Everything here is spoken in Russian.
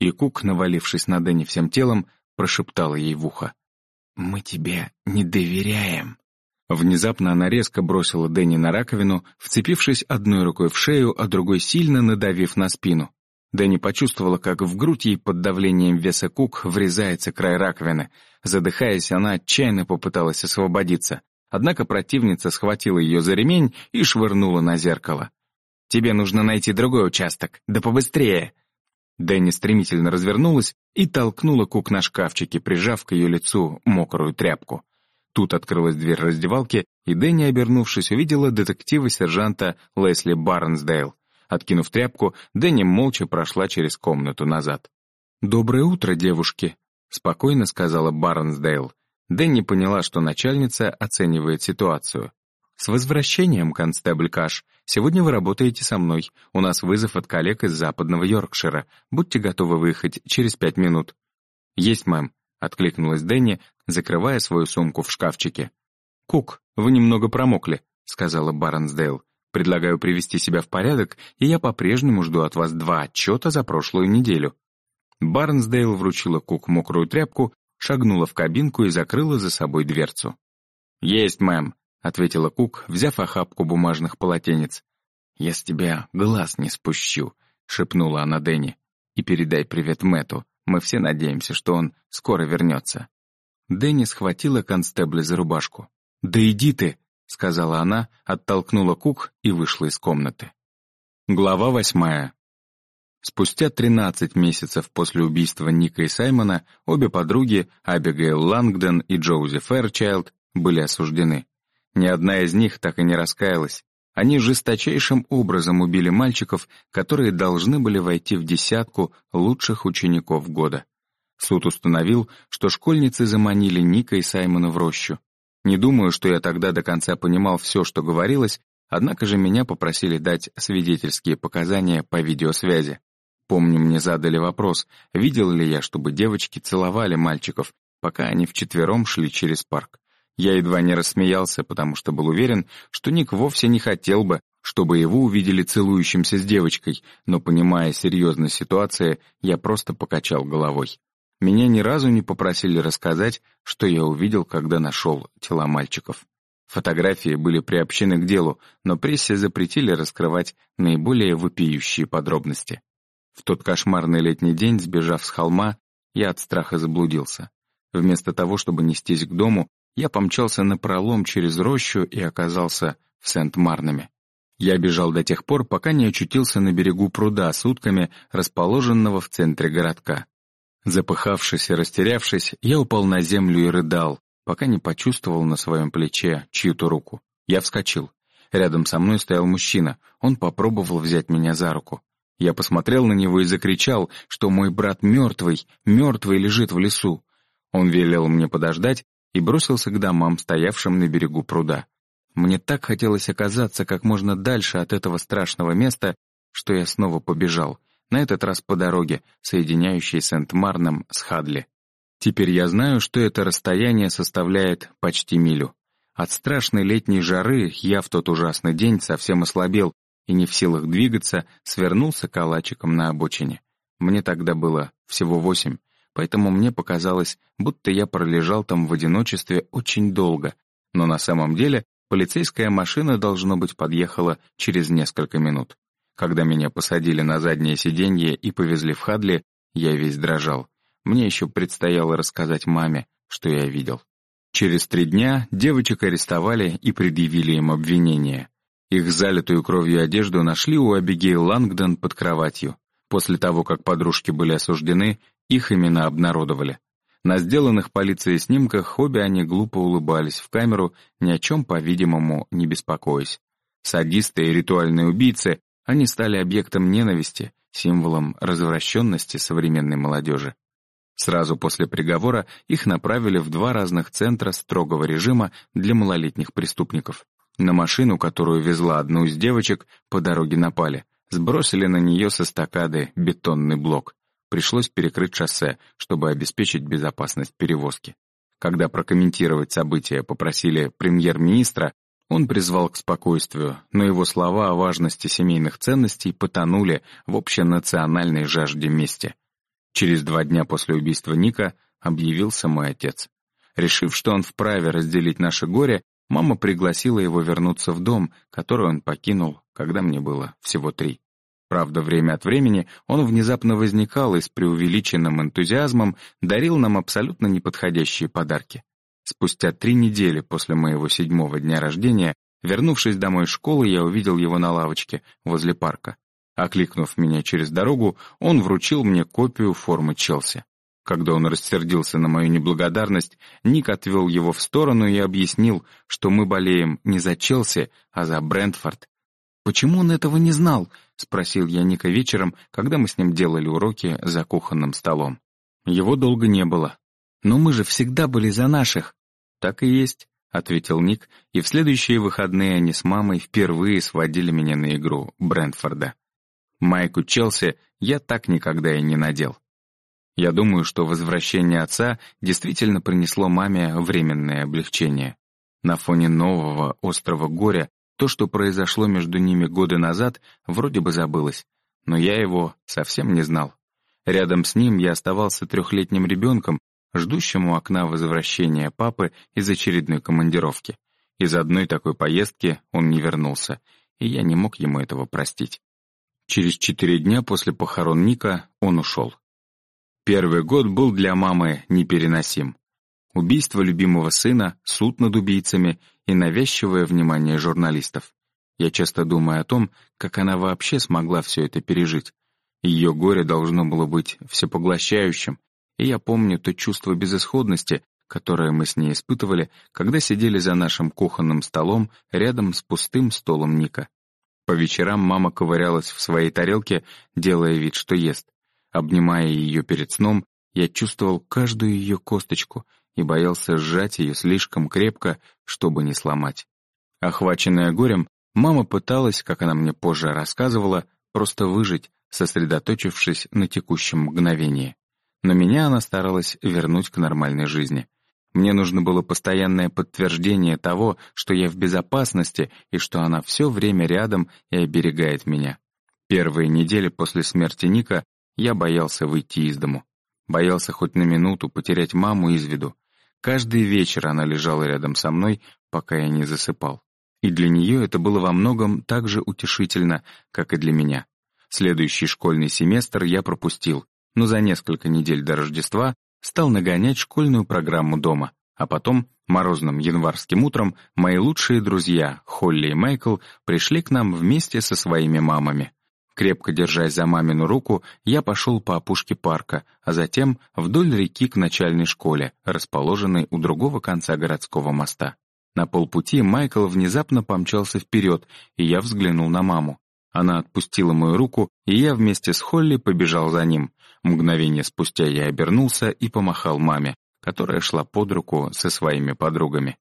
И Кук, навалившись на Дэнни всем телом, прошептала ей в ухо. «Мы тебе не доверяем». Внезапно она резко бросила Дэнни на раковину, вцепившись одной рукой в шею, а другой сильно надавив на спину. Дэнни почувствовала, как в грудь ей под давлением веса Кук врезается край раковины. Задыхаясь, она отчаянно попыталась освободиться. Однако противница схватила ее за ремень и швырнула на зеркало. «Тебе нужно найти другой участок, да побыстрее!» Дэнни стремительно развернулась и толкнула Кук на шкафчике, прижав к ее лицу мокрую тряпку. Тут открылась дверь раздевалки, и Дэнни, обернувшись, увидела детектива-сержанта Лесли Барнсдейл. Откинув тряпку, Дэнни молча прошла через комнату назад. «Доброе утро, девушки», — спокойно сказала Барнсдейл. Дэнни поняла, что начальница оценивает ситуацию. «С возвращением, констебль Каш. Сегодня вы работаете со мной. У нас вызов от коллег из западного Йоркшира. Будьте готовы выехать через пять минут». «Есть, мэм», — откликнулась Дэнни, закрывая свою сумку в шкафчике. «Кук, вы немного промокли», — сказала Барнсдейл. Предлагаю привести себя в порядок, и я по-прежнему жду от вас два отчета за прошлую неделю». Барнсдейл вручила Кук мокрую тряпку, шагнула в кабинку и закрыла за собой дверцу. «Есть, мэм», — ответила Кук, взяв охапку бумажных полотенец. «Я с тебя глаз не спущу», — шепнула она Дэнни. «И передай привет Мэту. Мы все надеемся, что он скоро вернется». Дэнни схватила констебля за рубашку. «Да иди ты!» — сказала она, оттолкнула Кук и вышла из комнаты. Глава восьмая. Спустя 13 месяцев после убийства Ника и Саймона обе подруги, Абигейл Лангден и Джоузи Фэрчайлд, были осуждены. Ни одна из них так и не раскаялась. Они жесточайшим образом убили мальчиков, которые должны были войти в десятку лучших учеников года. Суд установил, что школьницы заманили Ника и Саймона в рощу. Не думаю, что я тогда до конца понимал все, что говорилось, однако же меня попросили дать свидетельские показания по видеосвязи. Помню, мне задали вопрос, видел ли я, чтобы девочки целовали мальчиков, пока они вчетвером шли через парк. Я едва не рассмеялся, потому что был уверен, что Ник вовсе не хотел бы, чтобы его увидели целующимся с девочкой, но, понимая серьезность ситуации, я просто покачал головой. Меня ни разу не попросили рассказать, что я увидел, когда нашел тела мальчиков. Фотографии были приобщены к делу, но прессе запретили раскрывать наиболее вопиющие подробности. В тот кошмарный летний день, сбежав с холма, я от страха заблудился. Вместо того, чтобы нестись к дому, я помчался на пролом через рощу и оказался в Сент-Марнаме. Я бежал до тех пор, пока не очутился на берегу пруда с утками, расположенного в центре городка. Запыхавшись и растерявшись, я упал на землю и рыдал, пока не почувствовал на своем плече чью-то руку. Я вскочил. Рядом со мной стоял мужчина. Он попробовал взять меня за руку. Я посмотрел на него и закричал, что мой брат мертвый, мертвый лежит в лесу. Он велел мне подождать и бросился к домам, стоявшим на берегу пруда. Мне так хотелось оказаться как можно дальше от этого страшного места, что я снова побежал — на этот раз по дороге, соединяющей Сент-Марном с Хадли. Теперь я знаю, что это расстояние составляет почти милю. От страшной летней жары я в тот ужасный день совсем ослабел и не в силах двигаться, свернулся калачиком на обочине. Мне тогда было всего восемь, поэтому мне показалось, будто я пролежал там в одиночестве очень долго, но на самом деле полицейская машина, должно быть, подъехала через несколько минут. Когда меня посадили на заднее сиденье и повезли в Хадли, я весь дрожал. Мне еще предстояло рассказать маме, что я видел. Через три дня девочек арестовали и предъявили им обвинение. Их залитую кровью одежду нашли у Абигейл Лангдон под кроватью. После того, как подружки были осуждены, их имена обнародовали. На сделанных полицией снимках обе они глупо улыбались в камеру, ни о чем, по-видимому, не беспокоясь. Садисты и ритуальные убийцы они стали объектом ненависти, символом развращенности современной молодежи. Сразу после приговора их направили в два разных центра строгого режима для малолетних преступников. На машину, которую везла одну из девочек, по дороге напали. Сбросили на нее со стакады бетонный блок. Пришлось перекрыть шоссе, чтобы обеспечить безопасность перевозки. Когда прокомментировать события попросили премьер-министра, он призвал к спокойствию, но его слова о важности семейных ценностей потонули в общенациональной жажде мести. Через два дня после убийства Ника объявился мой отец. Решив, что он вправе разделить наше горе, мама пригласила его вернуться в дом, который он покинул, когда мне было всего три. Правда, время от времени он внезапно возникал и с преувеличенным энтузиазмом дарил нам абсолютно неподходящие подарки. Спустя три недели после моего седьмого дня рождения, вернувшись домой из школы, я увидел его на лавочке возле парка. Окликнув меня через дорогу, он вручил мне копию формы Челси. Когда он рассердился на мою неблагодарность, Ник отвел его в сторону и объяснил, что мы болеем не за Челси, а за Брентфорд. «Почему он этого не знал?» — спросил я Ника вечером, когда мы с ним делали уроки за кухонным столом. Его долго не было. «Но мы же всегда были за наших». «Так и есть», — ответил Ник, и в следующие выходные они с мамой впервые сводили меня на игру Брентфорда. Майку Челси я так никогда и не надел. Я думаю, что возвращение отца действительно принесло маме временное облегчение. На фоне нового острого горя то, что произошло между ними годы назад, вроде бы забылось, но я его совсем не знал. Рядом с ним я оставался трехлетним ребенком, ждущим у окна возвращения папы из очередной командировки. Из одной такой поездки он не вернулся, и я не мог ему этого простить. Через четыре дня после похорон Ника он ушел. Первый год был для мамы непереносим. Убийство любимого сына, суд над убийцами и навязчивое внимание журналистов. Я часто думаю о том, как она вообще смогла все это пережить. Ее горе должно было быть всепоглощающим, и я помню то чувство безысходности, которое мы с ней испытывали, когда сидели за нашим кухонным столом рядом с пустым столом Ника. По вечерам мама ковырялась в своей тарелке, делая вид, что ест. Обнимая ее перед сном, я чувствовал каждую ее косточку и боялся сжать ее слишком крепко, чтобы не сломать. Охваченная горем, мама пыталась, как она мне позже рассказывала, просто выжить, сосредоточившись на текущем мгновении. Но меня она старалась вернуть к нормальной жизни. Мне нужно было постоянное подтверждение того, что я в безопасности и что она все время рядом и оберегает меня. Первые недели после смерти Ника я боялся выйти из дому. Боялся хоть на минуту потерять маму из виду. Каждый вечер она лежала рядом со мной, пока я не засыпал. И для нее это было во многом так же утешительно, как и для меня. Следующий школьный семестр я пропустил, но за несколько недель до Рождества стал нагонять школьную программу дома, а потом, морозным январским утром, мои лучшие друзья, Холли и Майкл, пришли к нам вместе со своими мамами. Крепко держась за мамину руку, я пошел по опушке парка, а затем вдоль реки к начальной школе, расположенной у другого конца городского моста. На полпути Майкл внезапно помчался вперед, и я взглянул на маму. Она отпустила мою руку, и я вместе с Холли побежал за ним. Мгновение спустя я обернулся и помахал маме, которая шла под руку со своими подругами.